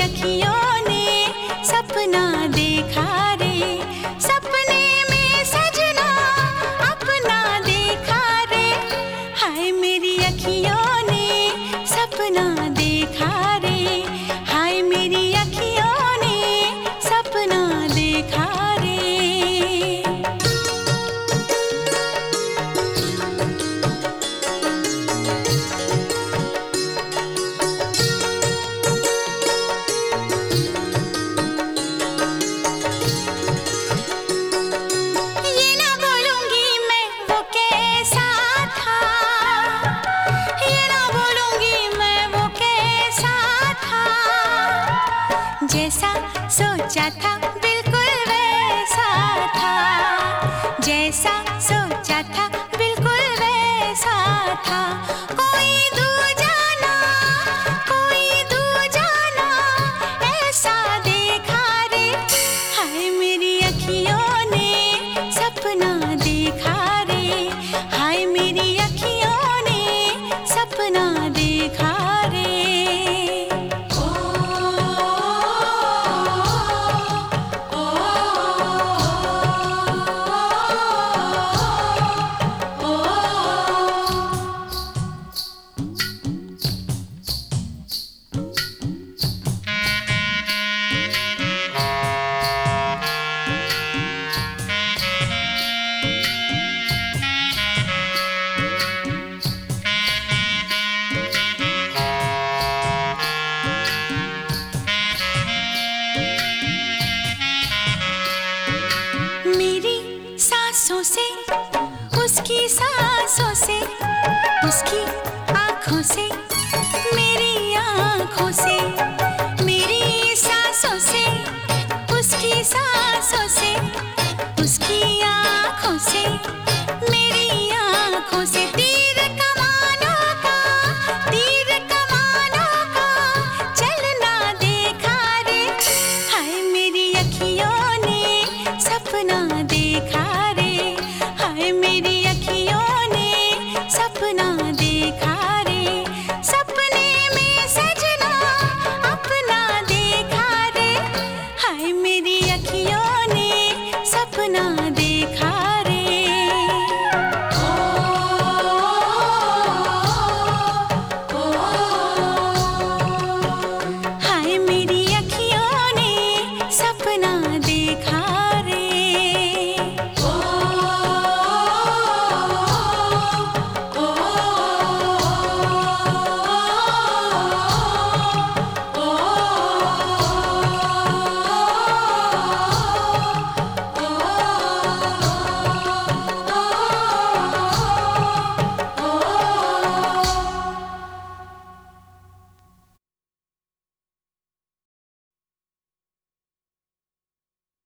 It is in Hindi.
अखियों सोचा था, बिल्कुल वैसा था। जैसा सोचा था, बिल्कुल वैसा था। कोई दूजा ना कोई दूजा ना ऐसा देखा रे। हाय मेरी अखियों ने, सपना देखा रे। हाय मेरी अखियों ने, सपना देखा सांसों से उसकी सांसों से उसकी आँखों से मेरी आँखों से।